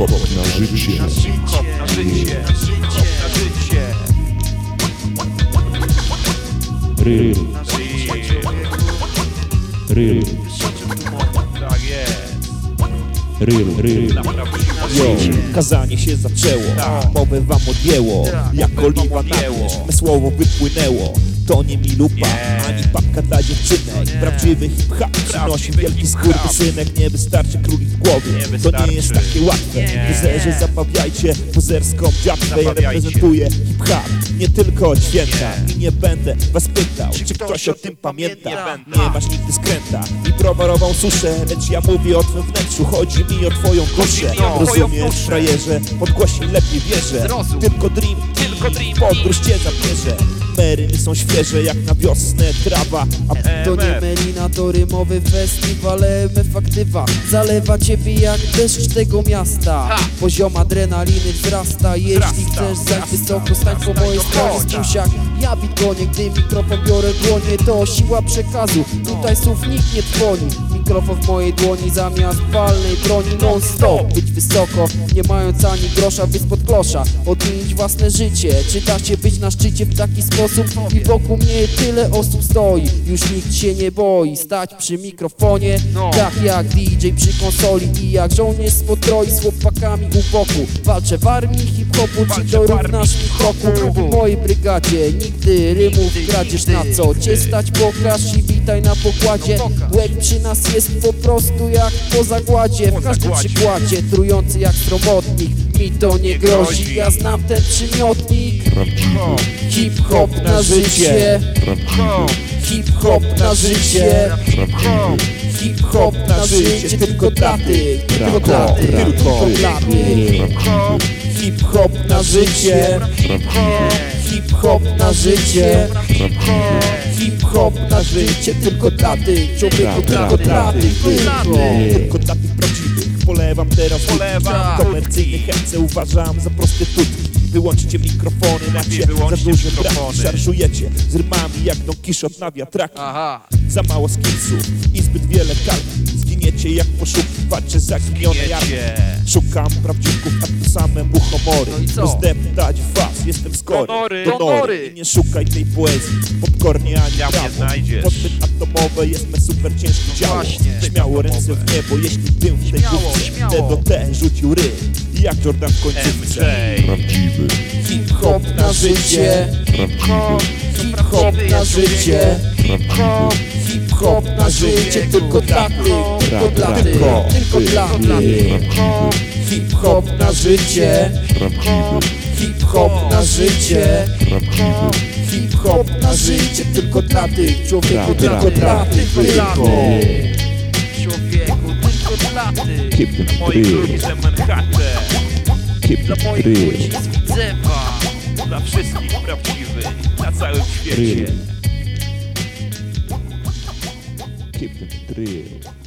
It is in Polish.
Hip-hop na życie. Hop na życie, hop na życie. Real. Dla prawdziwych na Yo, kazanie się zaczęło, mowę wam odjęło. Jak oliwa na słowo wypłynęło To nie mi lupa, Nie. ani papka dla dziewczynek Nie. Prawdziwy hip-hop przynosi wielki skurwysynek Nie wystarczy królik w głowie, Nie to nie jest takie łatwe. Nie. Pozerze zabawiajcie, pozerską dziatwę Ja reprezentuję hip-hop, nie tylko święta. I nie będę was pytał, czy, Czy ktoś o tym pamięta. Nie. Nie. masz nigdy skręta i browarową suszę Lecz ja mówię o twym wnętrzu, chodzi mi o twoją duszę. Rozumiesz, frajerze, podgłośnij lepiej wierzę. Zrozum. Tylko dream, Tylko dream podróż cię zabierze. Meryny są świeże jak na wiosnę trawa. A To nie melina, to rymowy festiwal MF aktywa Zalewa ciebie jak deszcz tego miasta! Poziom adrenaliny wzrasta. Jeśli chcesz zajść wysoko, stań po mojej stronie końca. Stusiak, ja bit gonię, gdy mikrofon biorę dłonie. To siła przekazu, tutaj słów nikt nie dzwoni. Mikrofon w mojej dłoni zamiast palnej broni Non stop, być wysoko, nie mając ani grosza By spod klosza, odmienić własne życie Czy da się być na szczycie w taki sposób? I wokół mnie tyle osób stoi. Już nikt się nie boi stać przy mikrofonie. No. Tak jak DJ przy konsoli I jak żołnierz z potroi z chłopakami u boku. Walczę w armii hip-hopu, czy Walczę to w armii równasz mi kroku. W mojej brygadzie nigdy rymów kradzież na co Cię stać pokaż i witaj na pokładzie. No. Łeb przy nas jest po prostu jak po zagładzie. W każdym przykładzie trujący jak stromotnik Mi to nie grozi, ja znam ten przymiotnik Hip-hop na życie. Hop, Hip-hop na życie. Hip-hop na życie. Tylko dla tych. Tylko dla tych, tylko dla tych. Hip-hop na życie. Hip-hop na życie. Hip-hop na życie. Tylko dla tych. Człowieku tylko dla tych. tylko teraz Polewam. wódki. Komercyjne chęce uważam za prostytutki Wyłączcie mikrofony, macie za wyłączcie duże braki Szarżujecie z rymami jak Don Kiszot na wiatraki Aha, Za mało skillsów i zbyt wiele kart Zginiecie jak poszukiwacze zaginione jarki. Szukam prawdziwków, a to samemu homory No? Rozdeptać jestem skory. Honory. honory. I nie szukaj tej poezji. Popcornie ani Ja prawo znajdziesz. Podbyt atomowe jest me super ciężkie działo właśnie. Śmiało ręce w niebo, jeśli dym w tej główce. T do T rzucił ry. I jak Jordan w końcówce prawdziwy, Hip-hop na życie. Prawdziwy, Hip-hop na życie. prawdziwy, Hip-hop na życie tylko dla tych Tylko dla tych, Tylko, dla tych prawdziwy, Hip-hop na życie prawdziwy, Hip-hop na życie prawdziwy, Hip-hop na życie tylko dla tych Człowieku tylko dla, tych Tylko dla tych. Człowieku, tylko dla tych. Keep the Dla moich thrill. ludzi z Manhattan. keep Dla the moich thrill, ludzi z Widzewa. Dla wszystkich prawdziwych na całym świecie. Keep the thrill.